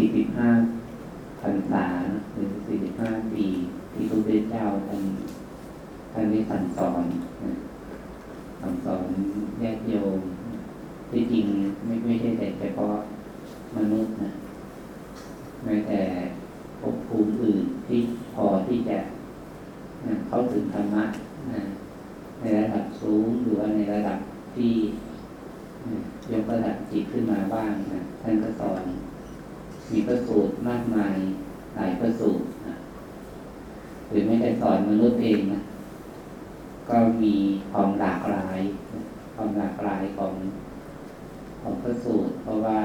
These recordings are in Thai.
สี่สิบห้าพรรษาหรือสี่สิบห้าปี ที่พระพุทธเจ้าท่านท่านได้สั่งสอนนะสั่งสอนแยกโยม ที่จริงไม่ไม่ใช่แต่เฉพาะมนุษย์นะแม้แต่ภพภูมิอื่นที่พอที่จะนะเข้าถึงธรรมะนะในระดับสูงหรือว่าในระดับที่นะยกระดับจิตขึ้นมาบ้างนะท่านก็สอน มีประสูตรมากมายหลายประสูตรนะหรือไม่แต่สอนมนุษย์เองนะก็มีความหลากหลายนะความหลากหลายของของพระสูตร เพราะว่า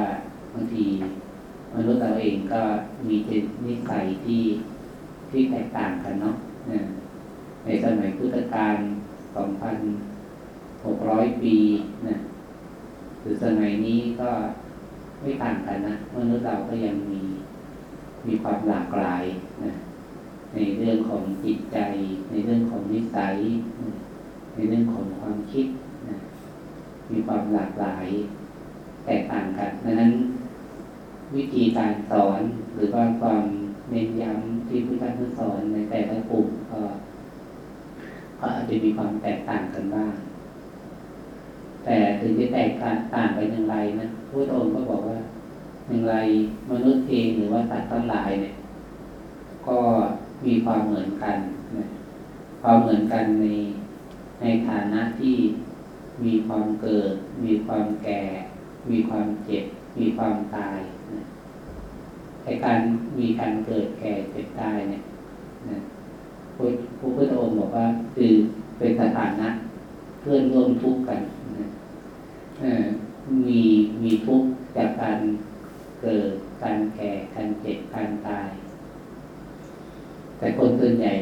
บางทีมนุษย์เราเองก็มีนิสัยที่ที่แตกต่างกันเนาะนะในสมัยพุทธกาล2,600 ปีนะหรือสมัยนี้ก็ไม่ต่างกันนะมนุษย์เราก็ยังมีมีความหลากหลายนะในเรื่องของจิตใจ ในเรื่องของนิ สัย ในเรื่องของความคิดนะมีความหลากหลาย แตกต่างกันดังนั้น วิธีการสอนหรือว่าความเน้นย้ำที่พุทธเจ้สอนในแต่ละกลุ่มก็ก็อาจจะมีความแตกต่างกันบ้าง แต่ถึงจะแตกต่างไปอย่างไรนะพระองค์ก็บอกว่าอย่างไรมนุษย์เองหรือว่าสัตว์ทั้งหลายเนี่ย ก็มีความเหมือนกัน ความเหมือนกันในในฐานะที่มีความเกิด มีความแก่ มีความเจ็บ มีความตายนะไอการมีการเกิดแก่เจ็บตายเนี่ยนะพระพุทธองค์บอกว่าคือเป็นสถานะเพื่อนร่วมทุกข์กันนะมีมีทุกข์จากการเกิดการแก่การเจ็บการตาย แต่คนส่วนใหญ่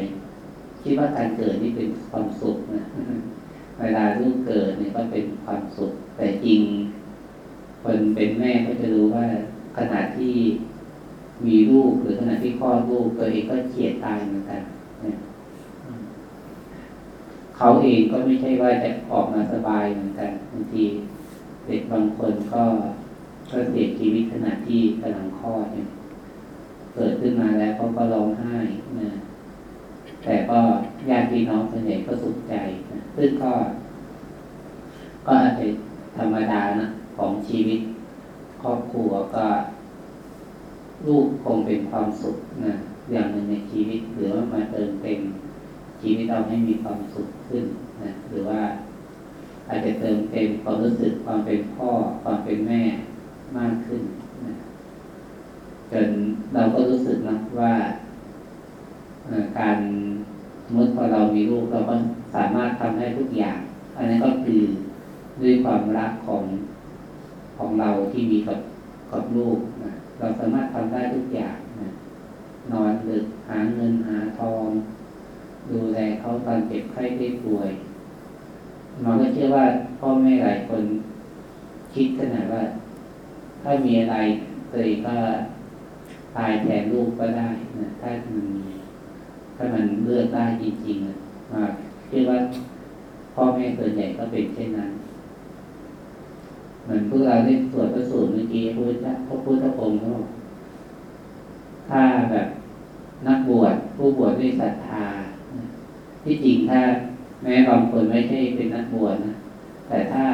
คิดว่าการเกิดนี่เป็นความสุขนะเวลาลูกเกิดเนี่ยก็เป็นความสุข แต่จริง คนเป็นแม่ก็จะรู้ว่าขณะที่มีลูกหรือขณะที่คลอดลูกตัวเองก็เฉียดตายเหมือนกันเขาเองก็ไม่ใช่ว่าจะออกมาสบายเหมือนกันบางทีเด็กบางคนก็ก็เสียชีวิตขณะที่กำลังคลอดเนี่ยเกิดขึ้นมาแล้วเขาก็ร้องไห้นะ แต่ก็ญาติพี่น้องส่วนใหญ่ก็สุขใจซึ่งก็ ก็อาจจะธรรมดานะของชีวิต ครอบครัวก็ลูกคงเป็นความสุขนะอย่างหนึ่งในชีวิตหรือว่ามาเติมเต็มชีวิตเราให้มีความสุขขึ้นนะหรือว่าอาจจะเติมเต็มความรู้สึกความเป็นพ่อความเป็นแม่มากขึ้นนะจนเราก็รู้สึกนะว่าการ เมื่อพอเรามีลูกเราก็สามารถทำได้ทุกอย่าง อันนั้นก็คือด้วยความรักของของเราที่มีกับกับลูกนะเราสามารถทำได้ทุกอย่างนะนอนดึกหาเงินหาทอง ดูแลเขาตอนเจ็บไข้ได้ป่วยเราก็เชื่อว่าพ่อแม่หลายคนคิดขนาดว่า ถ้ามีอะไรตัวเองก็ตายแทนลูกก็ได้นะถ้ามัน ถ้ามันเลือกได้จริงๆนะเชื่อว่าพ่อแม่ส่วนใหญ่ก็เป็นเช่นนั้น เหมือนพวกเราได้สวดพระสูตรเมื่อกี้พระพุทธพระพุทธองค์เขาบอกถ้าแบบนักบวชผู้บวชด้วยศรัทธา ที่จริงถ้าแม้บางคนไม่ใช่เป็นนักบวชนะแต่ถ้า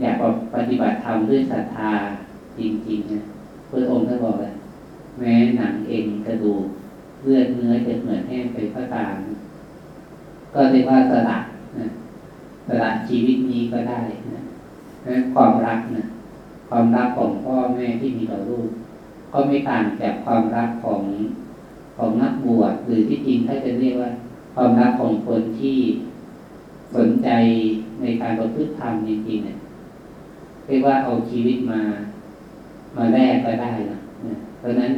อยากปฏิบัติธรรมด้วยศรัทธาจริงๆนะพระองค์ท่านบอกเลยแม้หนังเอ็นกระดูก เลือดเนื้อจะเหมือนแห้งไปก็ตามก็เรียกว่าสละนะสละชีวิตนี้ก็ได้นะความรักนะความรักของพ่อแม่ที่มีต่อลูก ก็ไม่ต่างจากความรักของของนักบวชหรือที่จริงถ้าจะเรียกว่า ความรักของคนที่สนใจในการประพฤติธรรมจริงๆเนี่ยเรียกว่าเอาชีวิตมามาแลกก็ได้นะเพราะนั้น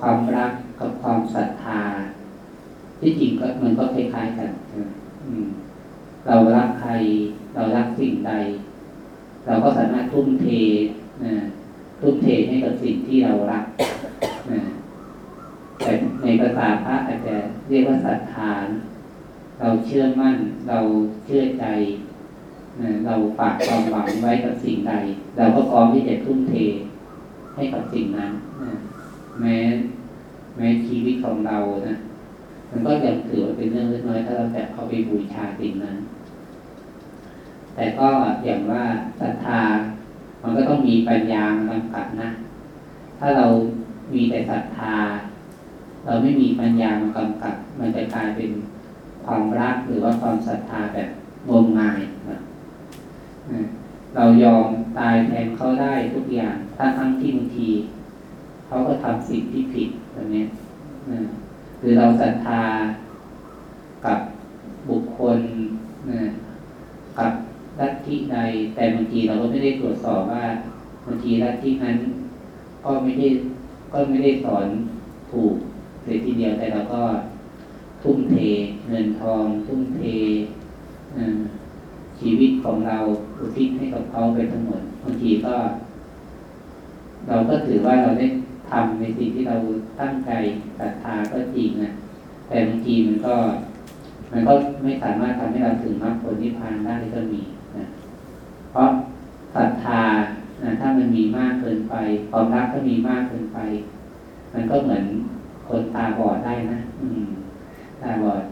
ความรัก กับความศรัทธา ที่จริงก็มันก็คล้ายๆกันเรารักใคร เรารักสิ่งใด เราก็สามารถทุ่มเทนะทุ่มเทให้กับสิ่งที่เรารักแต่ในภาษาพระอาจจะเรียกว่าศรัทธาเราเชื่อมั่น เราเชื่อใจเราฝากความหวังไว้กับสิ่งใด เราก็พร้อมที่จะทุ่มเทให้กับสิ่งนั้นแม้ แม้ชีวิตของเรานะมันก็ยังถือว่าเป็นเรื่องเล็กน้อยถ้าเราแบบเอาไปบูชาสิ่งนั้น แต่ก็อย่างว่าศรัทธา มันก็ต้องมีปัญญามากำกับนะ ถ้าเรามีแต่ศรัทธา เราไม่มีปัญญามากำกับ มันจะกลายเป็นความรักหรือว่าความศรัทธาแบบงมงายนะเรายอมตายแทนเขาได้ทุกอย่างทั้งทั้งที่บางที เขาก็ทำสิ่งที่ผิดแบบนี้หรือเราศรัทธากับบุคคลกับลัทธิใด แต่บางทีเราก็ไม่ได้ตรวจสอบว่าบางทีลัทธินั้น ก็ไม่ได้ก็ไม่ได้สอนถูกเลยทีเดียวแต่เราก็ทุ่มเทเงินทอง ทุ่มเทชีวิตของเราอุทิศให้กับเขาไปทั้งหมดบางทีก็ เราก็ถือว่าเราได้ ทำในสิ่งที่เราตั้งใจศรัทธาก็จริงนะแต่บางทีมันก็ มันก็ไม่สามารถทำให้เราถึงมรรคผลนิพพานได้ก็มีนะเพราะศรัทธานะถ้ามันมีมากเกินไปความรักก็มีมากเกินไป มันก็เหมือนคนตาบอดได้นะอืมตาบอด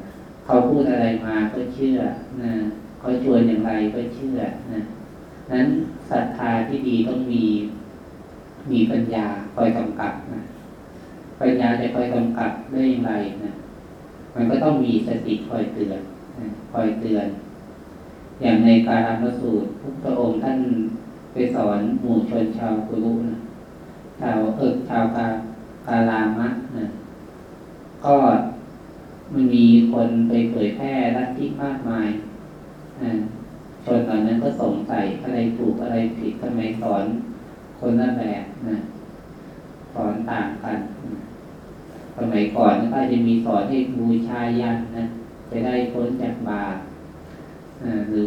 เขาพูดอะไรมาก็เชื่อนะเขาชวนอย่างไรก็เชื่อนะนั้นศรัทธาที่ดีต้องมีมีปัญญา คอยกำกับนะปัญญาจะคอยกำกับได้อย่างไรนะมันก็ต้องมีสติคอยเตือนนะคอยเตือน อย่างในการอัมสูตรพระองค์ท่านไปสอนหมู่ชนชาวกุลุนะชาวเอิกชาวกากาลามะนะก็มันมีคนไปเผยแพร่ลัทธิมากมายชนตอนนั้นก็สงสัยอะไรถูกอะไรผิดทำไมสอนคนละแบบนะ สอนต่างกัน สมัยก่อนก็จะมีสอนให้บูชายันนะจะได้พ้นจากบาปหรือ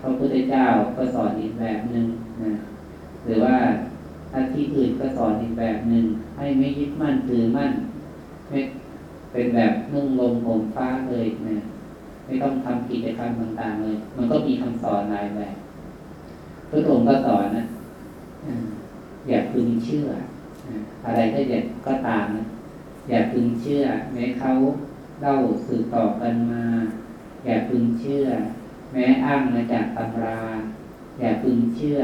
พระพุทธเจ้าก็สอนอีกแบบหนึ่งนะหรือว่าถ้าที่อื่นก็สอนอีกแบบหนึ่งให้ไม่ยึดมั่นถือมั่นไม่เป็นแบบนุ่งลมผมฟ้าเลยนะไม่ต้องทำกิจกรรมต่างๆเลย มันก็มีคำสอนหลายแบบพระองค์ก็สอนนะอย่าพึงเชื่อ อะไรก็อย่าก็ตามนะอย่าพึงเชื่อ แม้เขาเล่าสืบต่อกันมา อย่าพึงเชื่อ แม้อ้างมาจากตำรา อย่าพึงเชื่อ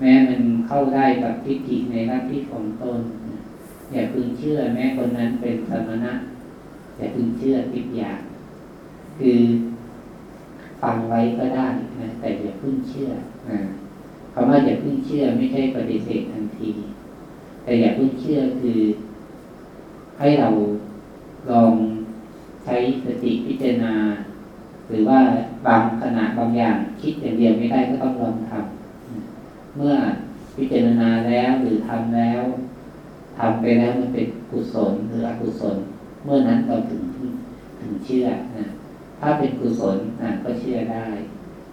แม้มันเข้าได้กับทิฏฐิในรัฐที่ของตนอย่าพึงเชื่อ แม้คนนั้นเป็นสมณะอย่าพึงเชื่อทิฏอย่าง คือฟังไว้ก็ได้นะแต่อย่าพึ่งเชื่อคำว่าอย่าพึ่งเชื่อไม่ใช่ปฏิเสธทันที แต่อย่าเพึ่งเชื่อคือ ให้เราลองใช้สติพิจารณา หรือว่าบางขณะบางอย่างคิดอย่างเดียวไม่ได้ก็ต้องลองทำเมื่อพิจารณาแล้วหรือทำแล้วทำไปแล้วมันเป็นกุศลหรืออกุศล เมื่อนั้นเราถึงถึงเชื่อนะถ้าเป็นกุศลนะก็เชื่อได้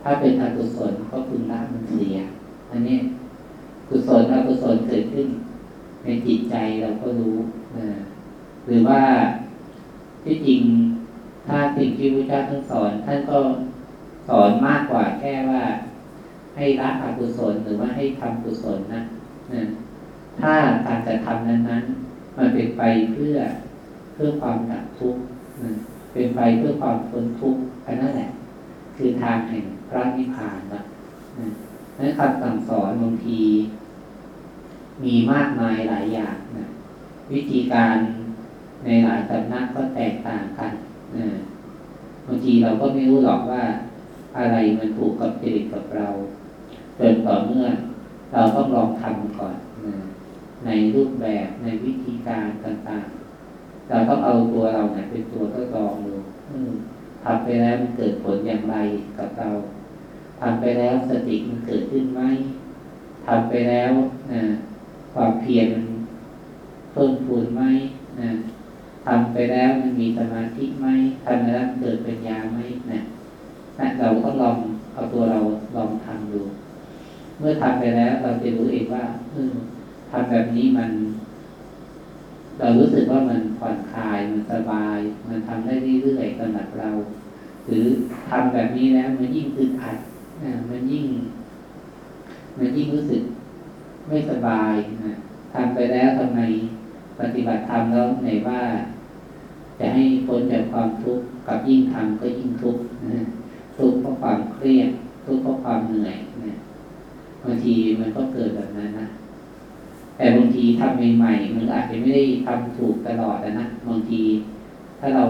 ถ้าเป็นอกุศลก็พึงละมันเสียอันนี้กุศลอกุศลเกิดขึ้น ในจิตใจเราก็รู้นะหรือว่าที่จริงถ้าสิ่งที่พระเจ้าท่านสอน ท่านก็สอนมากกว่าแค่ว่า ให้ละอกุศลหรือว่าให้ทำกุศลนะนะถ้าการกระทำนั้นๆมันเป็นไปเพื่อเพื่อความดับทุกข์เป็นไปเพื่อความพ้นทุกข์อันนั้นแหละ คือทางแห่งพระนิพพานนะนั้นคำสั่งสอนบางที มีมากมายหลายอย่างนะวิธีการในหลายสำนักก็แตกต่างกันนะบางทีเราก็ไม่รู้หรอกว่าอะไรมันถูกกับจริตกับเราจนต่อเมื่อเราต้องลองทำก่อนนะในรูปแบบในวิธีการต่างๆ เราต้องเอาตัวเราเนี่ยเป็นตัวทดลองดูทำไปแล้วมันเกิดผลอย่างไรกับเราทำไปแล้วสติมันเกิดขึ้นไหมทำไปแล้วนะ ความเพียรมันเพิ่มพูนไหมนะทำไปแล้วมันมีสมาธิไหมทำไปแล้วเกิดปัญญาไหมนะนะเราก็ลองเอาตัวเราลองทำดู เมื่อทำไปแล้วเราจะรู้เองว่าเออทำแบบนี้มัน เรารู้สึกว่ามันผ่อนคลายมันสบาย มันทำได้เรื่อยๆสำหรับเรา หรือทำแบบนี้แล้วมันยิ่งอึดอัดนะมันยิ่ง มันยิ่งรู้สึก ไม่สบายนะทำไปแล้วทำไมปฏิบัติธรรมแล้วไหนว่า จะให้พ้นจากความทุกข์กับยิ่งทำก็ยิ่งทุกข์นะทุกข์เพราะความเครียดทุกข์เพราะความเหนื่อยนะบางทีมันก็เกิดแบบนั้นนะแต่บางทีทำใหม่ๆมันอาจจะไม่ได้ทำถูกตลอดนะบางทีถ้าเรา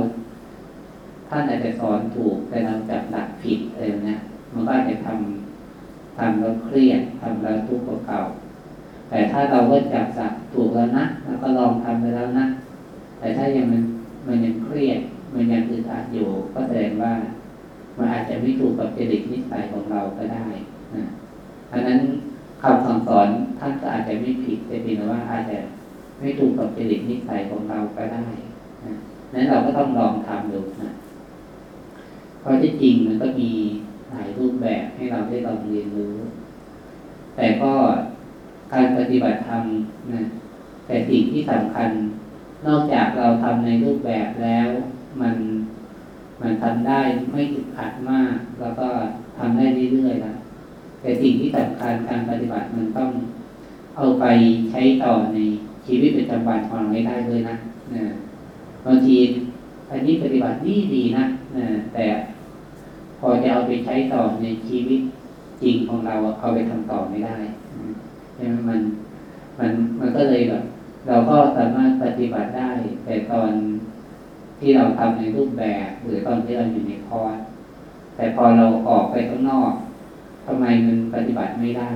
ท่านอาจจะสอนถูกแต่เราจับหลักผิดอะไรนะมันก็อาจจะทำทำแล้วเครียดทำแล้วทุกข์เก่า แต่ถ้าเราก็จับสักถูกแล้วนะแล้วก็ลองทำไปแล้วนะ แต่ถ้ายังมันมันยังเครียด มันยังอึดอัดอยู่ ก็แสดงว่ามันอาจจะไม่ถูกกับจริตนิสัยของเราก็ได้นะอันนั้นคำสั่งสอนท่านก็อาจจะไม่ผิดแต่เพียงว่าอาจจะไม่ถูกกับจริตนิสัยของเราก็ได้นะนั้นเราก็ต้องลองทำดูนะเพราะที่จริงมันก็มีหลายรูปแบบให้เราได้ลองเรียนรู้ แต่ก็ การปฏิบัติธรรมนะแต่สิ่งที่สำคัญ นอกจากเราทำในรูปแบบแล้ว มันมันทำได้ไม่อึดอัดมาก แล้วก็ทำได้เรื่อยๆนะแต่สิ่งที่สำคัญการปฏิบัติมันต้องเอาไปใช้ต่อในชีวิตประจำวันของเราได้ด้วยนะนะบางทีอันนี้ปฏิบัติดีดีนะนะแต่พอจะเอาไปใช้ต่อในชีวิตจริงของเราเอาไปทำต่อไม่ได้ ใช่ไหมมันมันมันก็เลยแบบเราก็สามารถปฏิบัติได้ แต่ตอนที่เราทำในรูปแบบ หรือตอนที่เราอยู่ในคอร์สแต่พอเราออกไปข้างนอกทำไมมันปฏิบัติไม่ได้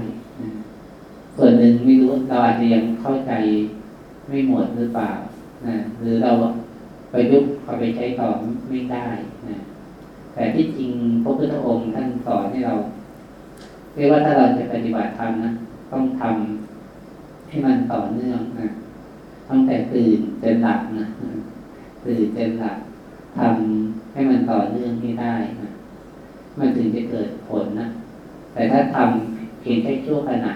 ส่วนหนึ่งไม่รู้เราอาจจะยังเข้าใจไม่หมดหรือเปล่านะหรือเราไปยุบเอาไปใช้ต่อไม่ได้นะแต่ที่จริงพระพุทธองค์ท่านสอนให้เราเรียกว่าถ้าเราจะปฏิบัติธรรมนะ ต้องทำให้มันต่อเนื่องนะตั้งแต่ตื่นจนหลับนะตื่นจนหลับทำให้มันต่อเนื่องให้ได้นะมันถึงจะเกิดผลนะแต่ถ้าทำเพียงแค่ชั่วขณะ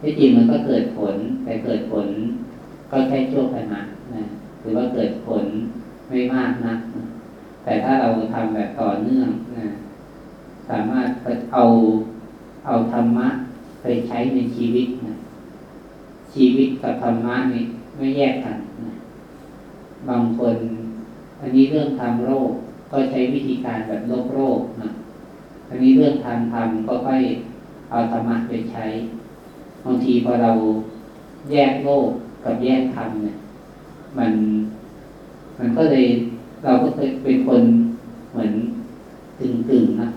ที่จริงมันก็เกิดผล แต่เกิดผล ก็แค่ชั่วขณะนะหรือว่าเกิดผลไม่มากนะแต่ถ้าเราทำแบบต่อเนื่องนะสามารถเอาเอาธรรมะ ไปใช้ในชีวิตนะชีวิตกับธรรมะนี่ไม่แยกกันนะบางคน อันนี้เรื่องทางโลกก็ใช้วิธีการแบบโลกโลกนะอันนี้เรื่องทางธรรมก็ค่อยเอาธรรมะไปใช้บางทีพอเราแยกโลกกับแยกธรรมเนี่ย มัน มันก็เลยเราก็เคยเป็นคนเหมือนกึ่งกึ่งนะ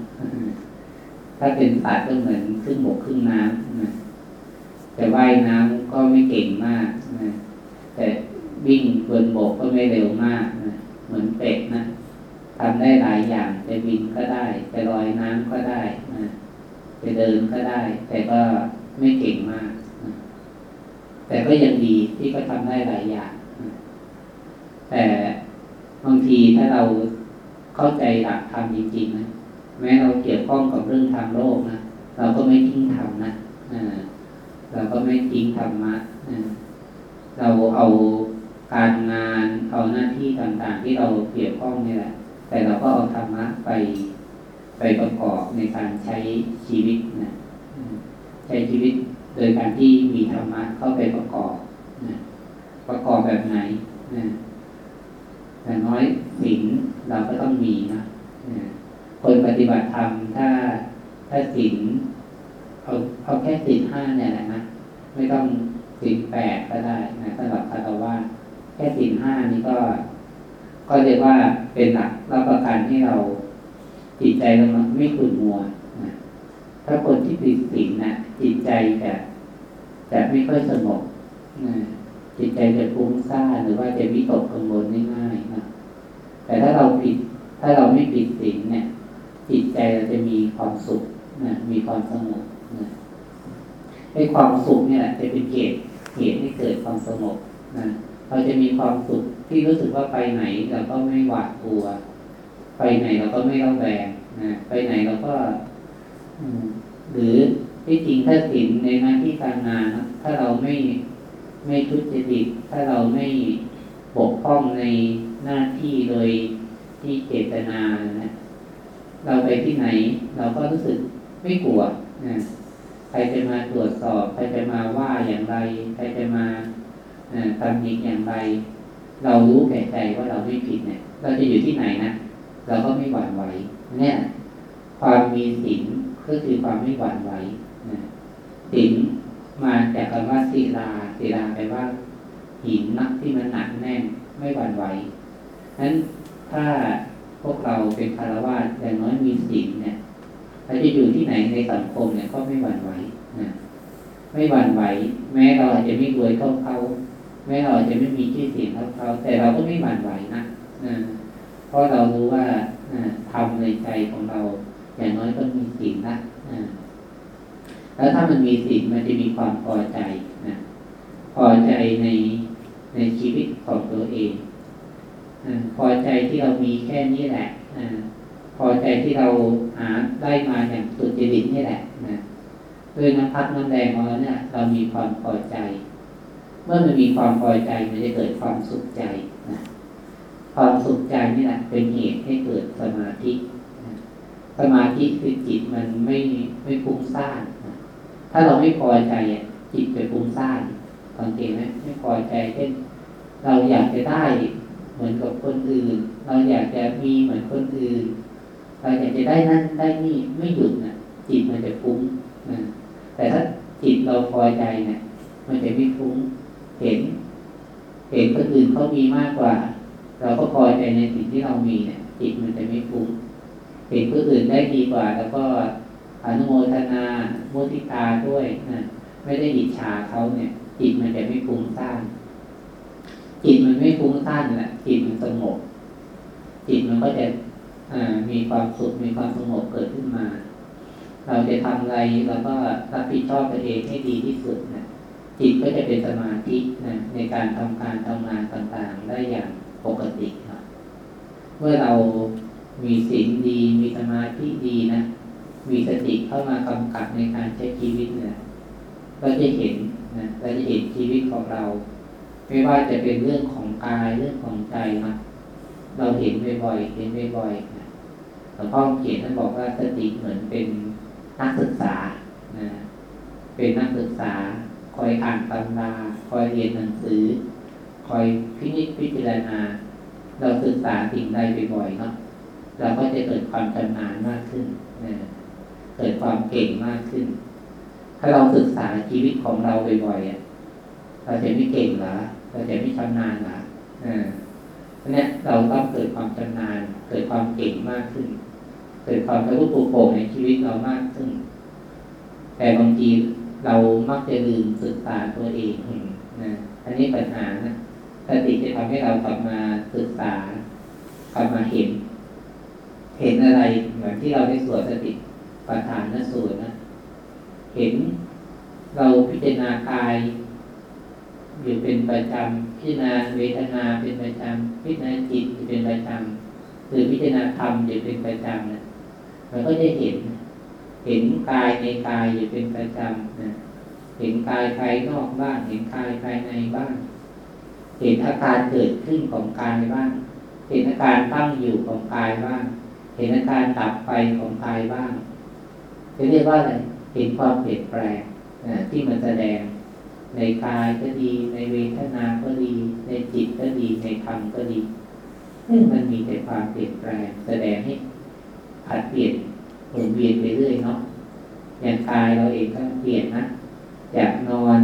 ถ้าเป็นสัตว์ก็เหมือนครึ่งบกครึ่งน้ำ นะแต่ว่ายน้ำก็ไม่เก่งมากนะแต่วิ่งบนบกก็ไม่เร็วมากนะเหมือนเป็ดนะทำได้หลายอย่างจะบินก็ได้จะลอยน้ำก็ได้นะจะเดินก็ได้ แต่ก็ไม่เก่งมากนะแต่ก็ยังดีที่ก็ทำได้หลายอย่างนะแต่บางทีถ้าเราเข้าใจหลักธรรมจริงๆนะแม้เราเกี่ยวข้องกับเรื่องทางโลกนะเราก็ไม่ทิ้งธรรมนะ เราก็ไม่ทิ้งธรรมะเราเอาการงานเอาหน้าที่ต่างๆ ที่เราเกี่ยวข้องนี่แหละ แต่เราก็เอาธรรมะไปไปประกอบในการใช้ชีวิตนะใช้ชีวิตโดยการที่มีธรรมะเข้าไปประกอบนะประกอบแบบไหนนะแต่น้อยศีลเราก็ต้องมีนะคนปฏิบัติธรรมถ้าถ้าศีล เอาเอาแค่ศีลห้าเนี่ยแหละนะไม่ต้องศีลแปดก็ได้นะสำหรับคารวะแค่ศีลห้านี้ก็ ก็เรียกว่าเป็นหลักรับประกันให้เราจิตใจเราไม่ขุ่นมัวนะถ้าคนที่ติดศีลนะจิตใจจะจะไม่ค่อยสงบนะจิตใจจะฟุ้งซ่านหรือว่าจะวิตกกังวลง่ายๆนะแต่ถ้าเราผิด ถ้าเราไม่ผิดศีลเนี่ย จิตใจเราจะมีความสุขนะมีความสงบ นะให้ความสุขเนี่ยจะเป็นเหตุเหตุให้เกิดความสงบนะเราจะมีความสุขที่รู้สึกว่าไปไหนเราก็ไม่หวาดกลัว ไปไหนเราก็ไม่ระแวงนะไปไหนเราก็หรือที่จริงถ้าสินในหน้าที่การงานนะถ้าเราไม่ไม่ทุจริตถ้าเราไม่ปกป้องในหน้าที่โดยที่เจตนานะเราไปที่ไหน เราก็รู้สึกไม่กลัวนะ ใครจะมาตรวจสอบ ใครจะมาว่าอย่างไร ใครจะมาทำผิอย่างไร เรารู้แก่ใจว่าเราไม่ผิดเนี่ย เราจะอยู่ที่ไหนนะ เราก็ไม่หวั่นไหวเนี่ย ความมีศีลก็คือความไม่หวั่นไหวนะศีลมาจากคำว่าศิลาศิลาแปลว่า หินนักที่มันหนักแน่นไม่หวั่นไหวนั้นถ้าพวกเราเป็นคารวะอย่างน้อยมีศีลเนี่ย เราจะอยู่ที่ไหนในสังคมเนี่ยก็ไม่หวั่นไหวนะไม่หวั่นไหว แม้เราอาจจะไม่รวยเท่าเขาแม้เราอาจจะไม่มีชื่อเสียงเท่าเขาแต่เราก็ไม่หวั่นไหวนะนะเพราะเรารู้ว่าทำในใจของเรา อย่างน้อยก็มีศีลนะแล้วถ้ามันมีศีลมันจะมีความพอใจนะพอใจในในชีวิตของตัวเองพอใจที่เรามีแค่นี้แหละ พอใจที่เราหาได้มาอย่างสุดจริตนี่แหละนะด้วยน้ำพักน้ำแรงของเราเนี่ยเรามีความพอใจ เมื่อมันมีความพอใจมันจะเกิดความสุขใจนะความสุขใจนี่แหละเป็นเหตุให้เกิดสมาธิสมาธิคือจิตมันไม่ไม่ฟุ้งซ่านถ้าเราไม่พอใจจิตจะฟุ้งซ่านสังเกตไหมไม่พอใจเช่นเราอยากจะได้เหมือนกับคนอื่น เราอยากจะมีเหมือนคนอื่น เราอยากจะได้นั่นได้นี่ไม่หยุดนะจิตมันจะฟุ้งนะแต่ถ้าจิตเราพอใจเนะี่ยมันจะไม่ฟุ้งเห็น เห็นคนอื่นเขามีมากกว่า เราก็พอใจในสิ่งที่เรามีเนี่ยจิตมันจะไม่ฟุ้งเห็นคนอื่นได้ดีกว่า แล้วก็อนุโมทนาโมทิตาด้วยนะไม่ได้อิจฉาเขาเนี่ย จิตมันจะไม่ฟุ้งซ่านจิตมันไม่ฟุ้งซ่านแหละจิตมันสงบจิตมันก็จะ มีความสุขมีความสงบเกิดขึ้นมา เราจะทำอะไรเราก็รับผิดชอบตัวเองให้ดีที่สุดนะจิตก็จะเป็นสมาธินะในการทำการทำงานต่างๆ ได้อย่างปกติครับเมื่อเรามีศีลดี มีสมาธิดีนะมีสติเข้ามากำกับในการใช้ชีวิตเนี่ยเราจะเห็นนะเราจะเห็นชีวิตของเรา ไม่ว่าจะเป็นเรื่องของกายเรื่องของใจนะเราเห็นบ่อยๆเห็นบ่อยๆนะ หลวงพ่อเขียนท่านบอกว่าสติเหมือนเป็นนักศึกษานะเป็นนักศึกษา คอยอ่านตำราคอยเรียนหนังสือ คอยพิจิตพิจารณา เราศึกษาสิ่งใดบ่อยๆเนาะเราก็จะเกิดความชำนาญมากขึ้นนะเกิดความเก่งมากขึ้น ถ้าเราศึกษาชีวิตของเราบ่อยๆเราจะไม่เก่งหรอเราจะไม่ชำนาญหรออ่าเนี่ยเราต้องเกิดความชำนาญ เกิดความเก่งมากขึ้น เกิดความรู้ปุโปร่งในชีวิตเรามากขึ้น แต่บางทีเรามักจะลืมศึกษาตัวเองนะอันนี้ปัญหานะสติจะทำให้เรากลับมาศึกษากลับมาเห็น เห็นอะไรเหมือนที่เราได้สวดสติประธานนสูตรนะเห็นเราพิจารณากายอยู่เป็นประจำพิจารณาเวทนาเป็นประจำพิจารณาจิตเป็นประจำหรือพิจารณาธรรมอยู่เป็นประจำนะ เราก็จะเห็น เห็นกายในกายอยู่เป็นประจำนะเห็นกายภายนอกบ้าง เห็นกายภายในบ้าง เห็นอาการเกิดขึ้นของกายบ้าง เห็นอาการตั้งอยู่ของกายบ้าง เห็นอาการดับไปของกายบ้างจะเรียกว่าอะไร เห็นความเปลี่ยนแปลงที่มันแสดงในกายก็ดี ในเวทนาก็ดี ในจิตก็ดี ในธรรมก็ดี ซึ่งมันมีแต่ความเปลี่ยนแปลงแสดงให้ ผัดเปลี่ยนหมุนเวียนไปเรื่อยเนาะอย่างกายเราเองก็เปลี่ยนนะจากนอน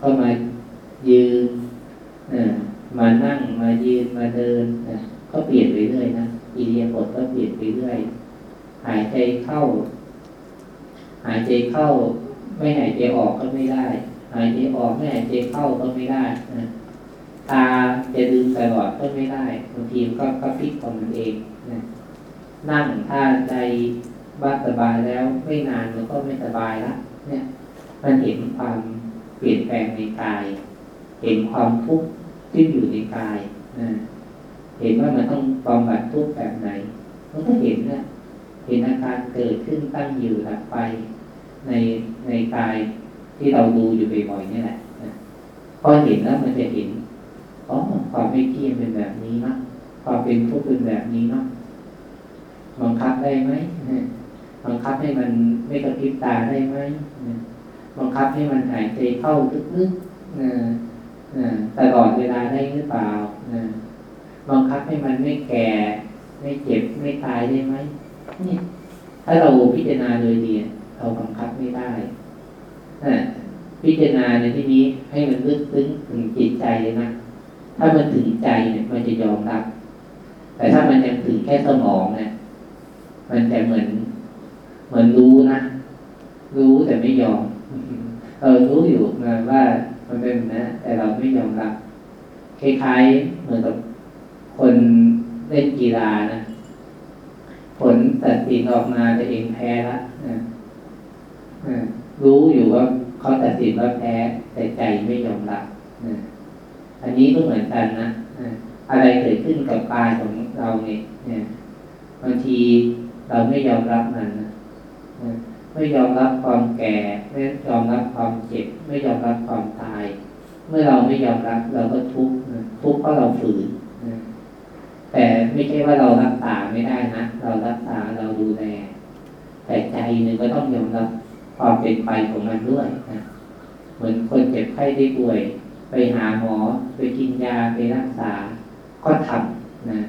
ก็มายืนมานั่งมายืนมาเดินก็เปลี่ยนไปเรื่อยนะอิเดียบทก็เปลี่ยนไปเรื่อยหายใจเข้า หายใจเข้า ไม่หายใจออกก็ไม่ได้ หายใจออกไม่หายใจเข้าก็ไม่ได้นะตาจะดึงตลอดก็ไม่ได้บางทีก็ก็พลิกของมันเอง นั่งถ้าใจบ้าสบายแล้วไม่นานมันก็ไม่สบายละเนี่ยมันเห็นความเปลี่ยนแปลงในกาย เห็นความทุกข์ที่อยู่ในกายนะเห็นว่ามันต้องบำบัดทุกข์แบบไหนมันก็เห็นนะเห็นอาการเกิดขึ้นตั้งอยู่หลับไป ในในกายที่เราดูอยู่บ่อยๆนี่แหละพอเห็นแล้วมันจะเห็นอ๋อความไม่เที่ยงเป็นแบบนี้นะความเป็นทุกข์เป็นแบบนี้เนาะ บังคับได้ไหมบังคับให้มันไม่กระพริบตาได้ไหมบังคับให้มันหายใจเข้าลึกๆตลอดเวลาได้หรือเปล่าบังคับให้มันไม่แก่ ไม่เจ็บไม่ตายได้ไหมนี่ถ้าเราพิจารณาโดยดีเราบังคับไม่ได้พิจารณาในที่นี้ให้มันลึกซึ้งถึงจิตใจเลยนะถ้ามันถึงใจเนี่ยมันจะยอมรับ แต่ถ้ามันยังถึงแค่สมองเนี่ย มันจะเหมือน เหมือนรู้นะ รู้แต่ไม่ยอมเออรู้อยู่นะว่ามันเป็นนะ แต่เราไม่ยอมรับคล้ายๆเหมือนกับคนเล่นกีฬานะผลตัดสินออกมาตัวเองแพ้ละนะรู้อยู่ว่าเขาตัดสินว่าแพ้แต่ใจไม่ยอมรับนะอันนี้ก็เหมือนกันนะอะไรเกิดขึ้นกับกายของเราเนี่ยบางที เราไม่ยอมรับมันนะไม่ยอมรับความแก่ ไม่ยอมรับความเจ็บ ไม่ยอมรับความตาย เมื่อเราไม่ยอมรับเราก็ทุกข์ทุกข์เพราะเราฝืนแต่ไม่ใช่ว่าเรารักษาไม่ได้นะเรารักษาเราดูแลแต่ใจหนึ่งก็ต้องยอมรับความเป็นไปของมันด้วยนะเหมือนคนเจ็บไข้ได้ป่วย ไปหาหมอไปกินยาไปรักษาก็ทำนะ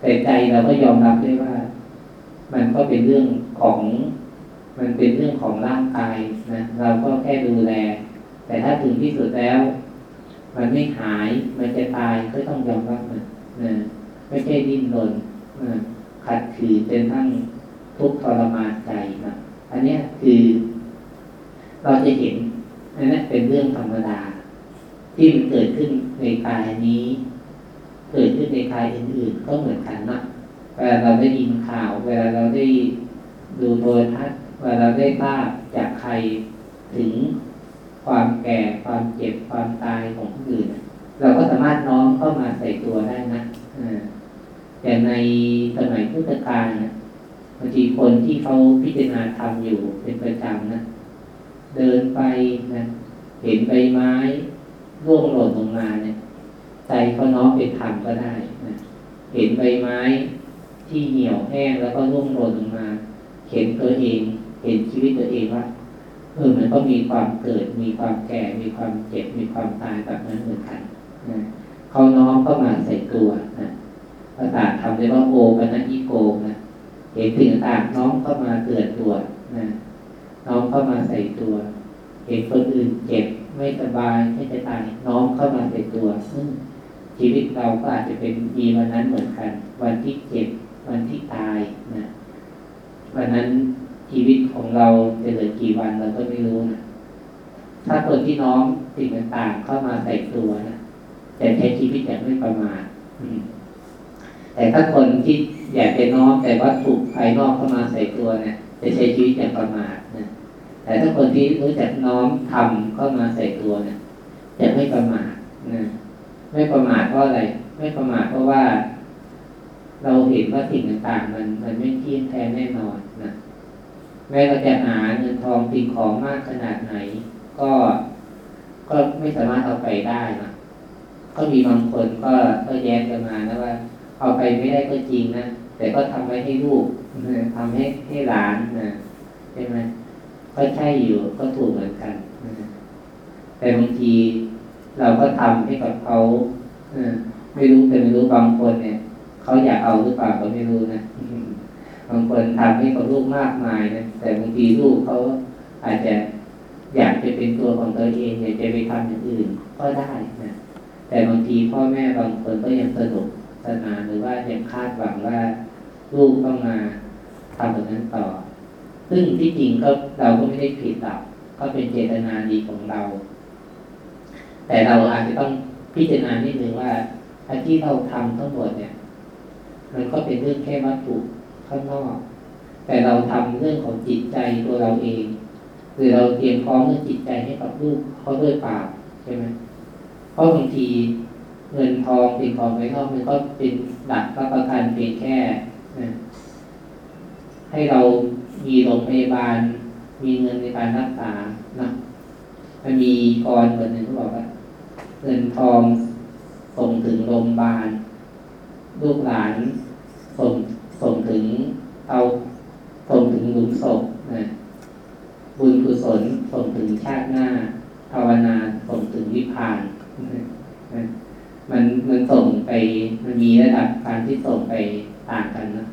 แต่ใจเราก็ยอมรับด้วยว่า มันก็เป็นเรื่องของ มันเป็นเรื่องของร่างกายนะ เราก็แค่ดูแล แต่ถ้าถึงที่สุดแล้ว มันไม่หาย มันจะตายก็ต้องยอมรับมันนะไม่ใช่ดิ้นรนขัดขืนเป็นทั้งทุกข์ทรมานใจนะอันนี้คือ เราจะเห็นอันนั้นเป็นเรื่องธรรมดา ที่มันเกิดขึ้นในกายนี้ เกิดขึ้นในกายอื่นๆก็เหมือนกันนะ เวลาเราได้ยินข่าว เวลาเราได้ดูโทรทัศน์เวลาเราได้ทราบจากใครถึงความแก่ความเจ็บความตายของผู้อื่น เราก็สามารถน้อมเข้ามาใส่ตัวได้นะอย่ในสมัยพุทธกาลนะบางทีคนที่เขาพิจารณาทำอยู่เป็นประจำนะเดินไปนะเห็นใบไม้ร่วงหล่นลงมาเนี่ยใจเขาน้อมเป็นธรรมก็ได้นะเห็นใบไม้ ที่เหนียวแห้งแล้วก็ร่วงหล่นลงมา เห็นตัวเอง เห็นชีวิตตัวเองว่าเออมันก็มีความเกิด มีความแก่ มีความเจ็บ มีความตายแบบนั้นเหมือนกันนะเขาน้อมเข้ามาใส่ตัวนะภาษาทำเรียกว่าโอปัญญิโกนะเห็นสิ่งต่างน้อมเข้ามาเกิดตัวนะน้อมเข้ามาใส่ตัว เห็นคนอื่นเจ็บไม่สบายไม่จะตายน้อมเข้ามาใส่ตัวซึ่งชีวิตเราก็อาจจะเป็นมีวันนั้นเหมือนกัน วันที่เจ็บ วันที่ตายนะวันนั้นชีวิตของเราจะเหลือกี่วันเราก็ไม่รู้นะถ้าคนที่น้อมสิ่งต่างๆเข้ามาใส่ตัวนะแต่ใช้ชีวิตอย่างไม่ประมาทแต่ถ้าคนที่อยากจะน้อมแต่วัตถุภายนอกเข้ามาใส่ตัวเนี่ยจะใช้ชีวิตอย่างประมาทนะแต่ถ้าคนที่รู้จักน้อมทำเข้ามาใส่ตัวเนี่ยจะไม่ประมาทนะไม่ประมาทเพราะอะไร ไม่ประมาทเพราะว่า เราเห็นว่าสิ่งต่างๆมันมันไม่เที่ยงแท้แน่นอนนะแม้เราจะหาเงินทองสิ่งของมากขนาดไหน ก็ก็ไม่สามารถเอาไปได้นะก็มีบางคนก็ก็แย้งกันมานะว่า เอาไปไม่ได้ก็จริงนะแต่ก็ทำไว้ให้ลูกทำให้ให้หลานนะใช่ไหมก็ใช่อยู่ก็ถูกเหมือนกันแต่บางทีเราก็ทำให้กับเขาไม่รู้แต่ไม่รู้บางคนเนี่ย เขาอยากเอาหรือเปล่าก็ไม่รู้นะบางคนทำให้กับลูกมากมายนะแต่บางทีลูกเขาอาจจะอยากจะเป็นตัวของตัวเองอยากจะไปทำอย่างอื่น ก็ได้นะแต่บางทีพ่อแม่บางคนก็ยังสนุกสนานหรือว่ายังคาดหวังว่าลูกต้องมาทำแบบนั้นต่อ ซึ่งที่จริงก็เราก็ไม่ได้ผิดหรอกก็เป็นเจตนาดีของเรา แต่เราอาจจะต้องพิจารณานิดนึงว่าอาที่เราทำทั้งหมดเนี่ย มันก็เป็นเรื่องแค่วัตถุข้างนอก แต่เราทำเรื่องของจิตใจตัวเราเองหรือเราเตรียมพร้อมเรื่องจิตใจให้กับลูกเขาด้วยปล่าใช่ไหมเพราะบางทีเงินทองสิ่งของภายนอกมันก็เป็นหลักประกันเพียงแค่ให้เรามีโรงพยาบาล มีเงินในการรักษานะมันมีกรคนหนึ่งเขาบอกว่า เงินทองส่งถึงโรงพยาบาล ลูกหลาน ส่งส่งถึงเอาส่งถึงหลุมศพนะบุญกุศลส่งถึงชาติหน้าภาวนาส่งถึงวิพานมันมันส่งไปมันมีระดับการที่ส่งไปต่างกันนะ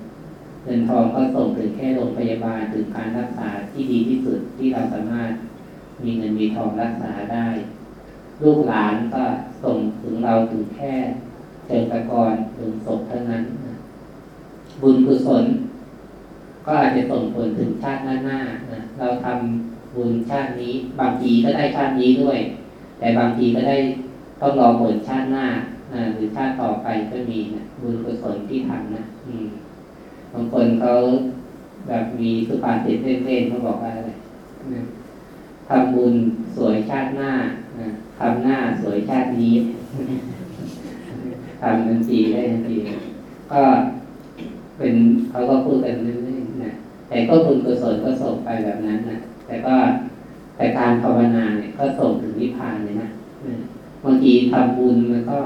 เงินทองก็ส่งถึงแค่โรงพยาบาลถึงการรักษาที่ดีที่สุดที่เราสามารถมีเงินมีทองรักษาได้ ลูกหลานก็ส่งถึงเราถึงแค่เชิงตะกรถึงศพเท่านั้น บุญกุศล ก็อาจจะส่งผลถึงชาติหน้าหน้านะเราทำบุญชาตินี้ บางทีก็ได้ชาตินี้ด้วย แต่บางทีก็ได้ต้องรอผลชาติหน้าหรือชาติต่อไปก็มีนะบุญกุศลที่ทำนะอืมบางคนเขาแบบมีสุภาษิตเล่นๆเขาบอกว่าอะไรทำบุญสวยชาติหน้าทำหน้าสวยชาตินี้ทำทันทีได้ทันทีก็ เป็นเขาก็พูดกันเรื่อยๆนะแต่ก็บุญกุศลก็ส่งไปแบบนั้นนะแต่ก็แต่การภาวนาเนี่ยก็ส่งถึงนิพพานเลยนะบางทีทำบุญมันก็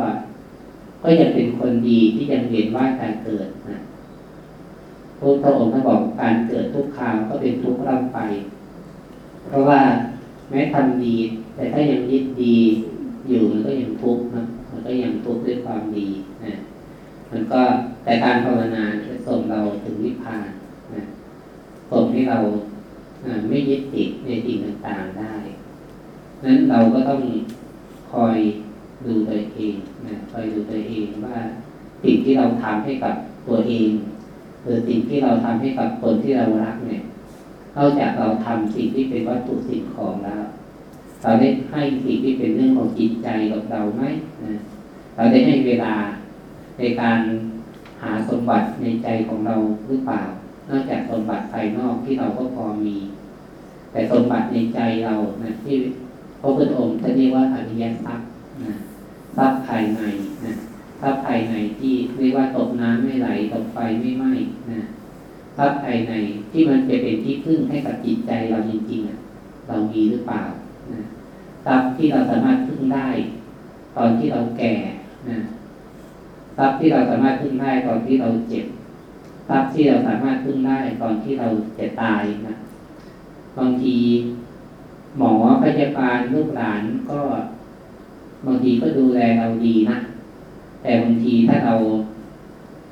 ก็ยังเป็นคนดีที่ยังเห็นว่าการเกิดนะพระพระองค์ท่านบอกการเกิดทุกคราวก็เป็นทุกข์ร่ำไป เพราะว่าแม้ทำดี แต่ถ้ายังยึดดีอยู่มันก็ยังทุกข์นะมันก็ยังทุกข์ด้วยความดีนะมันก็แต่การภาวนา ส่งเราถึงนิพพานนะส่งให้เราไม่ยึดติดในสิ่งต่างๆได้นั้นเราก็ต้องคอยดูตัวเองนะคอยดูตัวเองว่าสิ่งที่เราทำให้กับตัวเองหรือสิ่งที่เราทำให้กับคนที่เรารักเนี่ยนอกจากเราทำสิ่งที่เป็นวัตถุสิ่งของแล้ว เราได้ให้สิ่งที่เป็นเรื่องของจิตใจกับเราไหมนะเราได้ให้เวลาในการ หาสมบัติในใจของเราหรือเปล่า นอกจากสมบัติภายนอกที่เราก็พอมี แต่สมบัติในใจเรานะที่พระพุทธองค์ท่านเรียกว่าอริยทรัพย์นะทรัพย์ภายในนะทรัพย์ภายในที่เรียกว่าตกน้ำไม่ไหลตกไฟไม่ไหม้นะทรัพย์ภายในที่มันจะเป็นที่พึ่งให้กับจิตใจเราจริงๆเรามีหรือเปล่านะทรัพย์ที่เราสามารถพึ่งได้ ตอนที่เราแก่นะ ทรัพย์ที่เราสามารถพึ่งได้ตอนที่เราเจ็บทรัพย์ที่เราสามารถพึ่งได้ตอนที่เราจะตายนะบางทีหมอพยาบาลลูกหลานก็บางทีก็ดูแลเราดีนะแต่บางทีถ้าเรา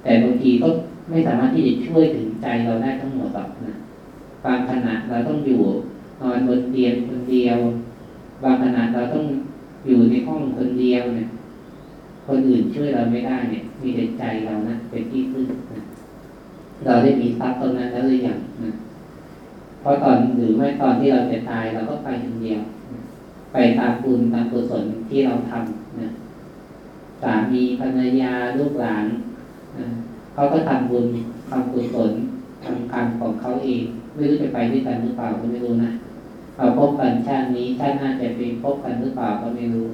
แต่บางทีก็ไม่สามารถที่จะช่วยถึงใจเราได้ทั้งหมดหรอกนะบางขณะเราต้องอยู่นอนบนเตียงคนเดียว บางขณะเราต้องอยู่ในห้องคนเดียวเนี่ย คนอื่นช่วยเราไม่ได้เนี่ย มีแต่ใจเรานะเป็นที่พึ่งนะเราได้มีทรัพย์ตรงนั้นแล้วหรือยังนะเพราะตอนหรือไม่ตอนที่เราจะตายเราก็ไปคนเดียวไปตามบุญตามกุศลที่เราทำนะสามีภรรยาลูกหลานนะเขาก็ทำบุญทำกุศลทำกรรมของเขาเองไม่รู้จะไปด้วยกันหรือเปล่าก็ไม่รู้นะเราพบกันชาตินี้ชาติหน้าจะไปพบกันหรือเปล่าก็ไม่รู้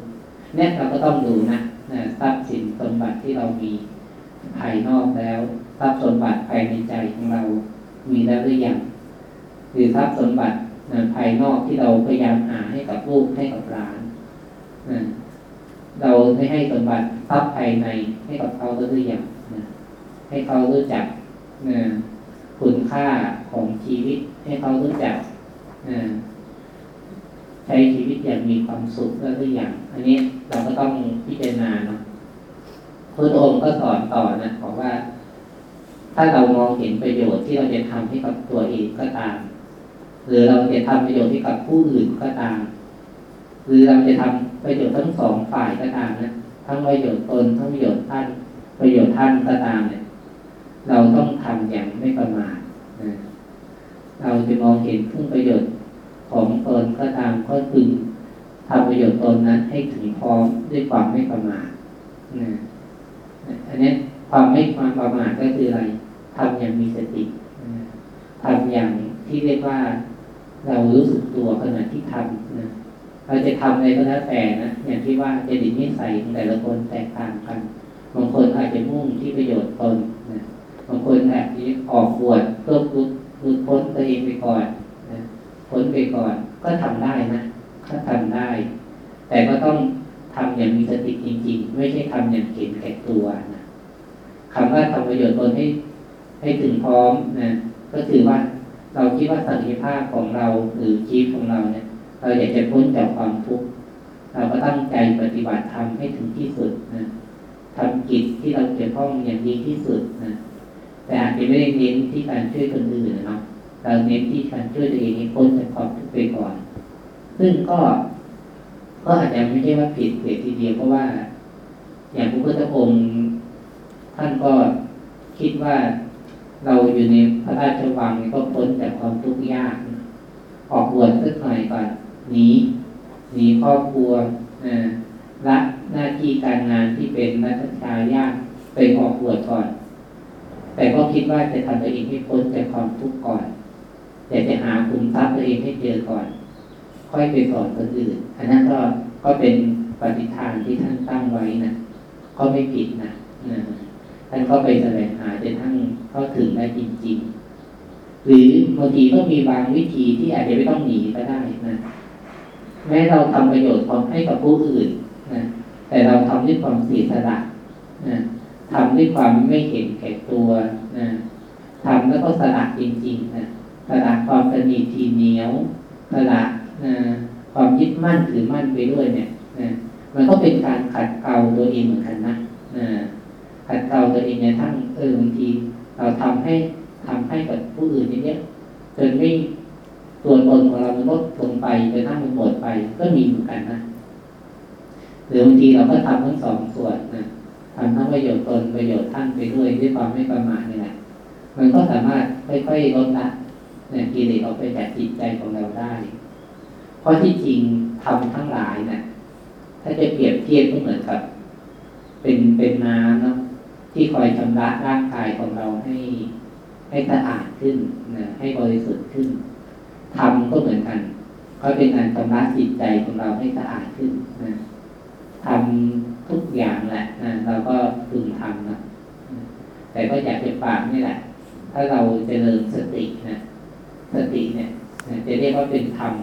เนี่ยเราก็ต้องดูนะ นะทรัพย์สินสมบัติที่เรามีภายนอกแล้ว ทรัพย์สมบัติภายในใจของเรามีแล้วหรือยังหรือทรัพย์สมบัติภายนอกที่เราพยายามหาให้กับลูกให้กับหลานเราได้ให้สมบัติทรัพย์ภายในให้กับเขาหรือยังให้เขารู้จักคุณค่าของชีวิตให้เขารู้จัก ใช้ชีวิตอย่างมีความสุขแล้วหรือยังอันนี้เราก็ต้องพิจารณาเนาะพระองค์ก็สอนต่อนะบอกว่า ถ้าเรามองเห็นประโยชน์ที่เราจะทำให้กับตัวเองก็ตาม หรือเราจะทำประโยชน์ให้กับผู้อื่นก็ตาม หรือเราจะทำประโยชน์ทั้งสองฝ่ายก็ตามนะทั้งประโยชน์ตนทั้งประโยชน์ท่าน ประโยชน์ท่านก็ตามเนี่ย เราต้องทำอย่างไม่ประมาทนะเราจะมองเห็นพึ่งประโยชน์ ของตนก็ตามก็พึงทำประโยชน์ตนนั้นให้ถึงพร้อมด้วยความไม่ประมาทนะอันนี้ความไม่ความประมาทก็คืออะไรทำอย่างมีสติทำอย่างที่เรียกว่าเรารู้สึกตัวขณะที่ทำนะเราจะทำอะไรก็แล้วแต่นะอย่างที่ว่าจะดินิสัยแต่ละคนแตกต่างกันบางคนอาจจะมุ่งที่ประโยชน์ตนนะบางคนอาจจะออกบวชเพื่อลุดลุดพ้นตัวเองไปก่อน พ้นไปก่อนก็ทำได้นะก็ทำได้ แต่ก็ต้องทำอย่างมีสติจริง ๆ ไม่ใช่ทำอย่างเห็นแก่ตัวนะคำว่าทำประโยชน์ตนให้ให้ถึงพร้อมนะก็คือว่าเราคิดว่าศักยภาพของเราหรือชีวิตของเราเนี่ย เราอยากจะพ้นจากความทุกข์เเราก็ตั้งใจปฏิบัติธรรมให้ถึงที่สุดนะทำกิจที่เราเกี่ยวข้องอย่างดีที่สุดนะแต่อาจจะไม่ได้เน้นที่การช่วยคนอื่นนะ เราเน้นที่การช่วยตัวเองให้พ้นจากความทุกข์ไปก่อน ซึ่งก็ก็อาจจะไม่ใช่ว่าผิดเสียทีเดียวเพราะว่า อย่างพระพุทธองค์ท่านก็คิดว่าเราอยู่ในพระราชวังก็พ้นจากความทุกข์ยาก ออกบวชสักหน่อยก่อนหนีหนีครอบครัวละหน้าที่การงานที่เป็นนักชายากไปออกบวชก่อน แต่ก็คิดว่าจะทำตัวเองให้พ้นจากความทุกข์ก่อน อยากจะหาคุมทรัพย์ตัวเองให้เจอก่อน ค่อยไปสอนคนอื่น อันนั้นก็ก็เป็นปฏิทานที่ท่านตั้งไว้นะก็ไม่ผิดนะท่านก็ไปแสวงหาจนทั้งเข้าถึงได้จริง ๆ หรือบางทีก็มีบางวิธีที่อาจจะไม่ต้องหนีก็ได้นะแม้เราทำประโยชน์ความให้กับผู้อื่นนะแต่เราทำด้วยความเสียสละนะทำด้วยความไม่เห็นแก่ตัวนะทำแล้วก็สละจริง ๆ นะ สละความสนิททีเหนียวสละนะความยึดมั่นถือมั่นไปด้วยเนี่ยนะมันก็เป็นการขัดเกลาตัวเองเหมือนกันนะนะขัดเกลาตัวเองในทั้งเออบางที เราทำให้ทำให้กับผู้อื่นเยอะจนไม่ตัวตนของเรามันลดลงไปจนทั้งมันหมดไปก็มีเหมือนกันนะหรือบางทีเราก็ทำทั้งสองส่วนนะทำทั้งประโยชน์ตนประโยชน์ท่านไปด้วยด้วยความไม่ประมาทนี่แหละมันก็สามารถค่อยๆลดละ เนี่ยกิเลสออกไปจากจิตใจของเราได้ เพราะที่จริงทำทั้งหลายเนะ่ยถ้าจะเปรียบเทียบก็เหมือนกับ เป็นเป็นน้ำเนาะที่คอยชำระร่างกายของเราให้ให้สะอาดขึ้นนะให้บริสุทธิ์ขึ้นทำก็เหมือนกันก็เป็นการชำระจิตใจของเราให้สะอาดขึ้นนะทำทุกอย่างแหละนะเราก็พึงทำนะแต่ก็อยากจะฝากนี่แหละ ถ้าเราเจริญสตินะ สติเนี่ยจะเรียกว่าเป็นธรรม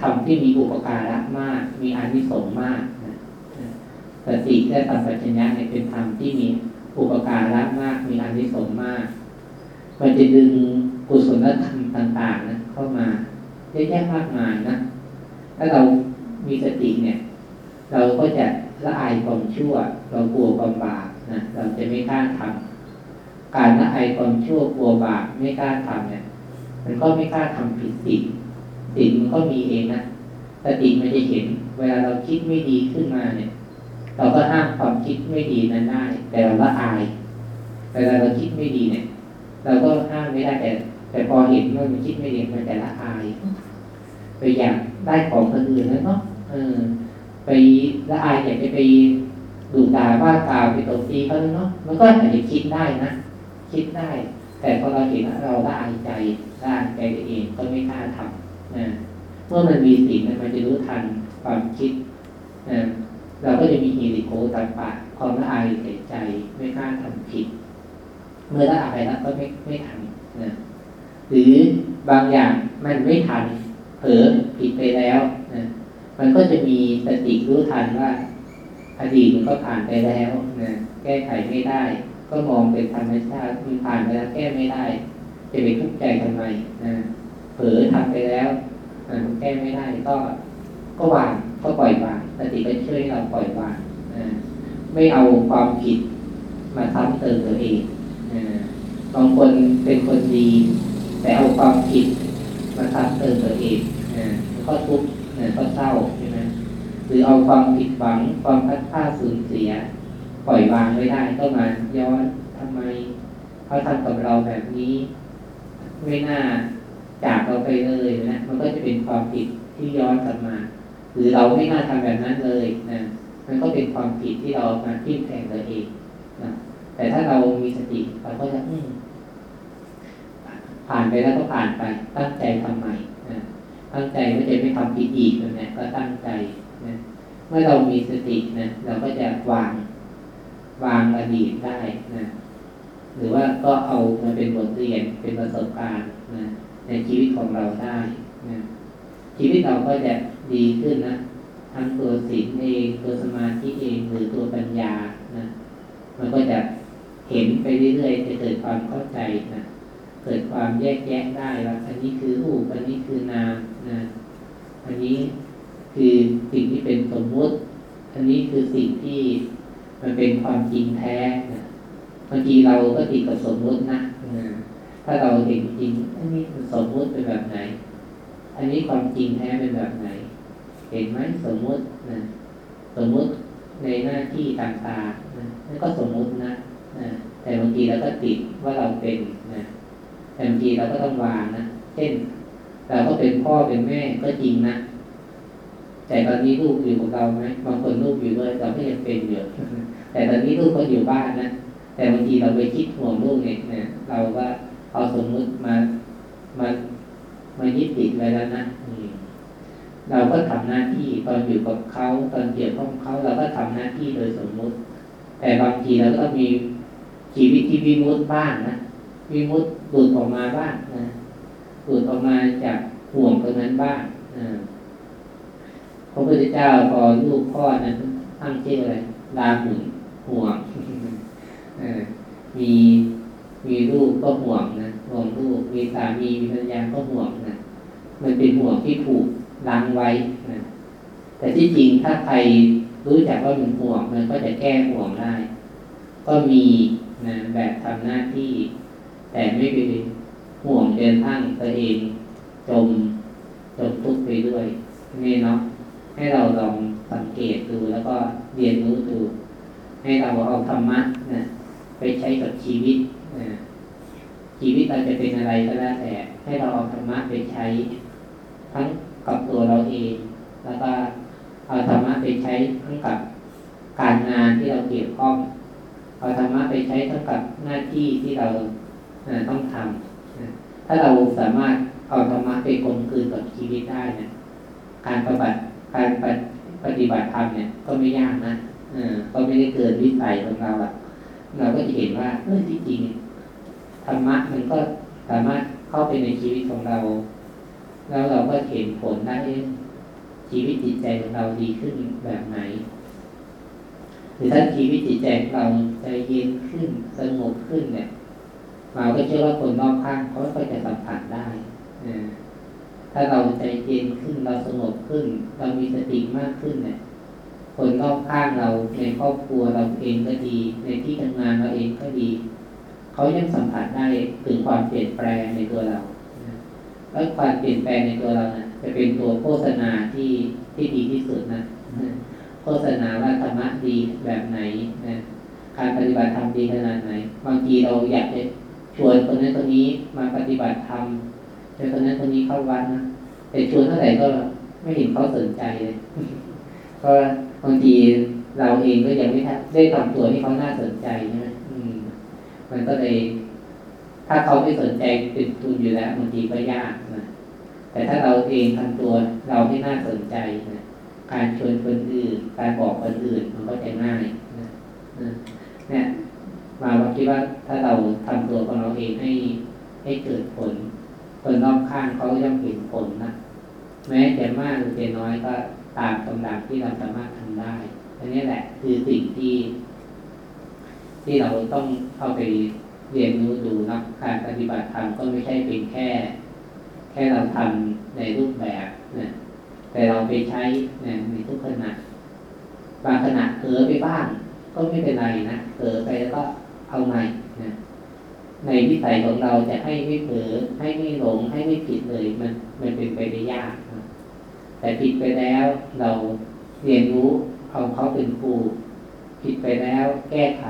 ธรรมที่มีอุปการะมาก มีอานิสงส์มากนะสติและสัมปชัญญะเนี่ยเป็นธรรมที่มีอุปการะมาก มีอานิสงส์มาก มันจะดึงกุศลธรรมต่างๆนะเข้ามาเยอะแยะมากมายนะถ้าเรามีสติเนี่ย เราก็จะละอายความชั่ว เรากลัวความบาปนะเราจะไม่กล้าทำการละอายความชั่วกลัวบาปไม่กล้าทำเนี่ย มันก็ไม่กล้าทำผิดศีลศีลมันก็มีเองนะสติมันจะเห็น เวลาเราคิดไม่ดีขึ้นมาเนี่ย เราก็ห้ามความคิดไม่ดีนั้นได้ แต่เราละอาย เวลาเราคิดไม่ดีเนี่ย เราก็ห้ามไม่ได้แต่ แต่พอเห็นว่ามันคิดไม่ดีมันจะละอายไปอยากได้ของคนอื่นแล้วเนาะเออ ไปละอายอยากจะไปดูด่าว่าตาไปตบตีเขาเนาะมันก็อาจจะคิดได้นะคิดได้ แต่พอเราเห็นเราละอายใจละอายใจตัวเองก็ไม่กล้าทำนะเมื่อมันมีสิ่งมันจะรู้ทันความคิดนะเราก็จะมีฮีริโกตันปะความละอายใส่ใจ ไม่กล้าทำผิด เมื่อละอายแล้วก็ไม่ไม่ทำนะหรือบางอย่างมันไม่ทันเผลอผิดไปแล้วนะมันก็จะมีสติรู้ทันว่าอดีตมันก็ผ่านไปแล้วนะแก้ไขไม่ได้ ก็มองเป็นธรรมชาติมันผ่านไปแล้วแก้ไม่ได้ จะไปทุกข์ใจทำไมนะเผลอทำไปแล้วแก้ไม่ได้ก็ ก็วางก็ปล่อยวางสติก็ช่วยเราปล่อยวางนะไม่เอาความผิดมาซ้ำเติมตัวเองนะบางคนเป็นคนดี แต่เอาความผิดมาซ้ำเติมตัวเองนะก็ทุกข์นะก็เศร้าใช่ไหมหรือเอาความผิดหวังความพัดพลาสูญเสีย ปล่อยวางไม่ได้ก็มาย้อนทำไมเขาทำกับเราแบบนี้ ไม่น่าจากเราไปเลยนะมันก็จะเป็นความผิดที่ย้อนกลับมา หรือเราไม่น่าทำแบบนั้นเลยนะมันก็เป็นความผิดที่เรามาทิ่มแทงตัวเองนะแต่ถ้าเรามีสติเราก็จะอืผ่านไปแล้วก็ผ่านไป ตั้งใจทำใหม่นะตั้งใจว่าจะไม่ทำผิดอีกแบบนี้ก็ตั้งใจนะเมื่อเรามีสตินะเราก็จะวางวางอดีตได้นะ หรือว่าก็เอามาเป็นบทเรียนเป็นประสบการณ์นะในชีวิตของเราได้นะชีวิตเราก็จะดีขึ้นนะทั้งตัวศีลเองตัวสมาธิเองหรือตัวปัญญานะมันก็จะเห็นไปเรื่อยๆจะเกิดความเข้าใจนะเกิดความแยกแยะได้ว่าอันนี้คือรูปอันนี้คือนามนะอันนี้คคือสิ่งที่เป็นสมมุติ อันนี้คือสิ่งที่มันเป็นความจริงแท้นะ บางทีเราก็ติดกับสมมุตินะถ้าเราเห็นจริงอันนี้สมมุติเป็นแบบไหน อันนี้ความจริงแท้เป็นแบบไหน เห็นไหมสมมุตินะสมมุติในหน้าที่ต่างๆนะนั่นก็สมมุตินะนะแต่บางทีเราก็ติดว่าเราเป็นนะแต่บางทีเราก็ต้องวางนะเช่นเราก็เป็นพ่อเป็นแม่ก็จริงนะแต่ตอนนี้ลูกอยู่กับเราไหมบางคนลูกอยู่ด้วยเราก็ยังเป็นอยู่แต่ตอนนี้ลูกก็อยู่บ้านนะ แต่บางทีเราไปคิดห่วงลูกเนี่ยนะเราก็เอาสมมุติมามามายึดติดไว้แล้วนะเราก็ทำหน้าที่ตอนอยู่กับเขาตอนเกี่ยวข้องเขาเราก็ทำหน้าที่โดยสมมุติ แต่บางทีเราก็มีชีวิตที่วิมุตบ้างนะวิมุตหลุดออกมาบ้างนะหลุดออกมาจากห่วงตรงนั้นบ้างพระพุทธเจ้าพอลูกพ่อนั้นตั้งชื่ออะไรลาหุนห่วง มีมีลูกก็ห่วงนะห่วงลูกมีสามีมีภรรยาก็ห่วงนะมันเป็นห่วงที่ผูกล้างไว้นะแต่ที่จริงถ้าใครรู้จักว่ามันห่วงมันก็จะแก้ห่วงได้ ก็มีนะแบบทำหน้าที่ แต่ไม่ไปห่วงเดินทั้งตัวเองจมจมทุกข์ไปด้วยนี่เนาะให้เราลองสังเกตดูแล้วก็เรียนรู้ดู ให้เราเอาธรรมะนะ ไปใช้กับชีวิตนะชีวิตเราจะเป็นอะไรก็แล้วแต่ให้เราเอาธรรมะไปใช้ ทั้งกับตัวเราเอง แล้วก็เอาธรรมะไปใช้ทั้งกับการงานที่เราเกี่ยวข้องเอาธรรมะไปใช้ทั้งกับหน้าที่ที่เราต้องทำถ้าเราสามารถเอาธรรมะไปกลมกลืนกับชีวิตได้นะการปฏิบัติการปฏิบัติธรรมเนี่ยก็ไม่ยากนะก็ไม่ได้เกินวิสัยของเราอะ เราก็จะเห็นว่าเออที่จริงธรรมะมันก็สามารถเข้าไปในชีวิตของเรา แล้วเราก็เห็นผลได้ชีวิตจิตใจของเราดีขึ้นแบบไหนหรือถ้าชีวิตจิตใจของเราใจเย็นขึ้นสงบขึ้นเนี่ยเราก็เชื่อว่าคนรอบข้างเขาก็จะสัมผัสได้ถ้าเราใจเย็นขึ้นเราสงบขึ้น เรามีสติมากขึ้นเนี่ย คนรอบข้างเราในครอบครัวเราเองก็ดี ในที่ทำงานเราเองก็ดี เขายังสัมผัสได้ถึงความเปลี่ยนแปลงในตัวเราแล้วความเปลี่ยนแปลงในตัวเรานะจะเป็นตัวโฆษณาที่ที่ดีที่สุดนะโฆษณาว่าธรรมะดีแบบไหนนะการปฏิบัติธรรมดีขนาดไหน บางทีเราอยากจะชวนคนนั้นคนนี้มาปฏิบัติธรรมแต่คนนั้นคนนี้เข้าวัดนะแต่ชวนเท่าไหร่ก็ไม่เห็นเขาสนใจเลยก็ บางทีเราเองก็ยังไม่ได้ทำตัวให้เขาน่าสนใจใช่ไหมมันก็เลย ถ้าเขาไม่สนใจเป็นทุนอยู่แล้วบางทีก็ยากนะแต่ถ้าเราเองทำตัวเราให้น่าสนใจนะการชวนคนอื่น การบอกคนอื่นมันก็จะง่ายนะเนี่ยมาว่าคิดว่าถ้าเราทำตัวของเราเองให้ให้เกิดผล คนรอบข้างเขาย่อมเห็นผลนะแม้จะมากหรือจะน้อยก็ตามกำลังที่เราสามารถ ได้อันนี้แหละ คือสิ่งที่ ที่เราต้องเข้าไปเรียนรู้ดูนะการปฏิบัติธรรมก็ไม่ใช่เป็นแค่ แค่เราทำในรูปแบบนะแต่เราไปใช้นะในทุกขณะบางขณะเผลอไปบ้าง ก็ไม่เป็นไรนะเผลอไปแล้วก็เอาใหม่นะในวิสัยของเราจะให้ไม่เผลอให้ไม่หลงให้ไม่ผิดเลย มันมันเป็นไปได้ยากนะแต่ผิดไปแล้วเรา เรียนรู้เอาเขาเป็นครูผิดไปแล้วแก้ไข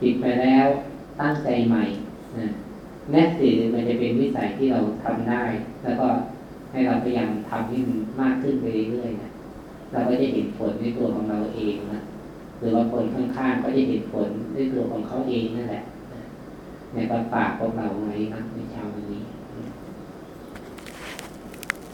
ผิดไปแล้วตั้งใจใหม่นะแน่สิมันจะเป็นวิสัยที่เราทำได้ แล้วก็ให้เราพยายามทำให้มันมากขึ้นไปเรื่อยๆนะเราก็จะเห็นผลในตัวของเราเองนะหรือว่าคนข้างๆก็จะเห็นผลด้วยตัวของเขาเองนั่นแหละในปากของเราไว้นะในเช้าวันนี้